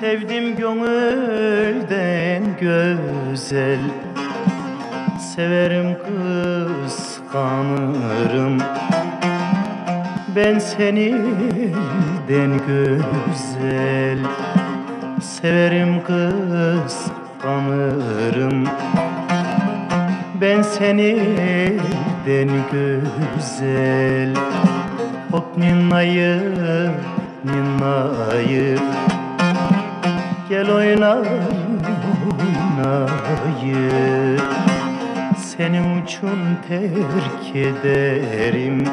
Sevdim gönülden güzel. Severim kıskanırım. Ben seniden güzel. Severim kıskanırım. Ben seniden güzel. Hop ninnayı, ninnayı Gel oynayın Senin için terk ederim.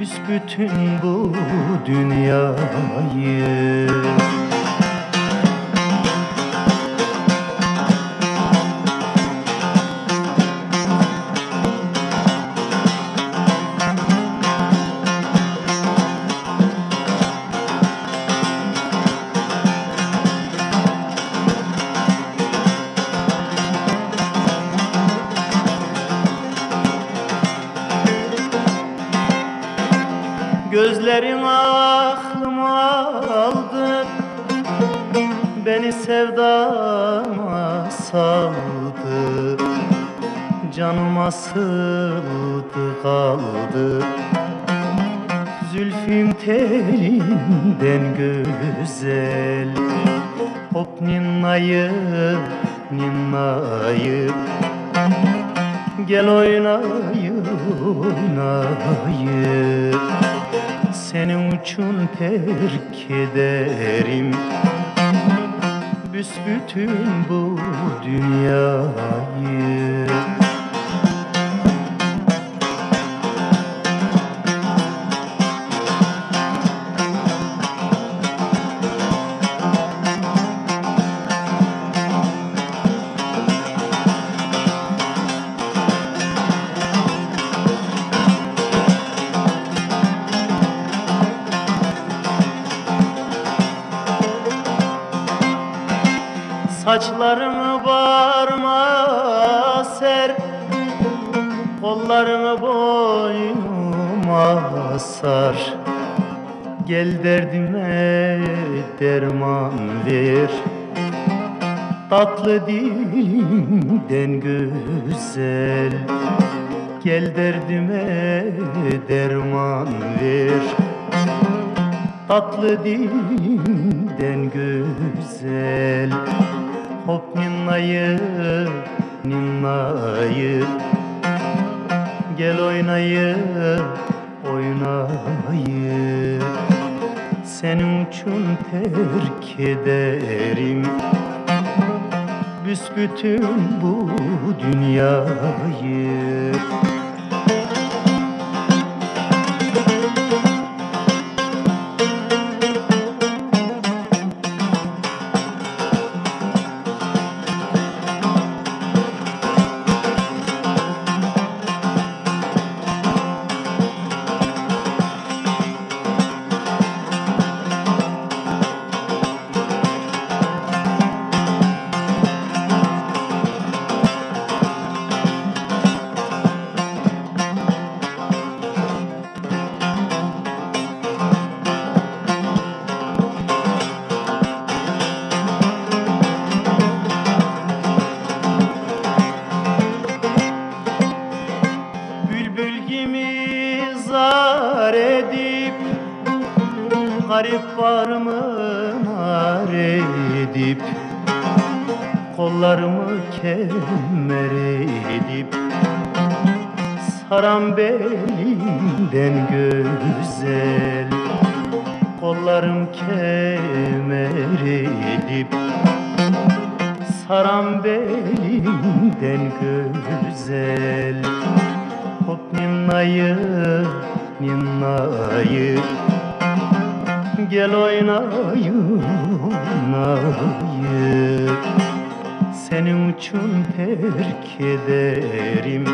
Büsbütün bu dünyayı Gözlerin aklımı aldı. Beni sevdama saldı. Canıma sığdı kaldı. Zülfüm telinden güzel. Hop ninnayı, ninnayı Gel oynayı, oynayı senin için terk ederim. Büsbütün bu dünyayı Saçlarını bağrıma ser Kollarını boynuma sar. Gel derdime derman ver Tatlı dilinden güzel. Gel derdime derman ver Tatlı dilinden güzel Hop ninnayı, ninnayı Gel oynayı, oynayı Senin için terk ederim. Büsbütün bu dünyayı Garip varımı nar edip Kollarımı kemer edip Saran belimden güzel Kollarım kemer edip Saran belimden güzel. Hop ninnayı, ninnayı Gel oynayı, oynayı Senin için terk ederim.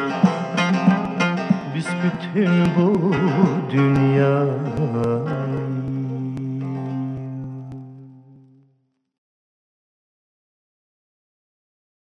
Büsbütün bu dünyayı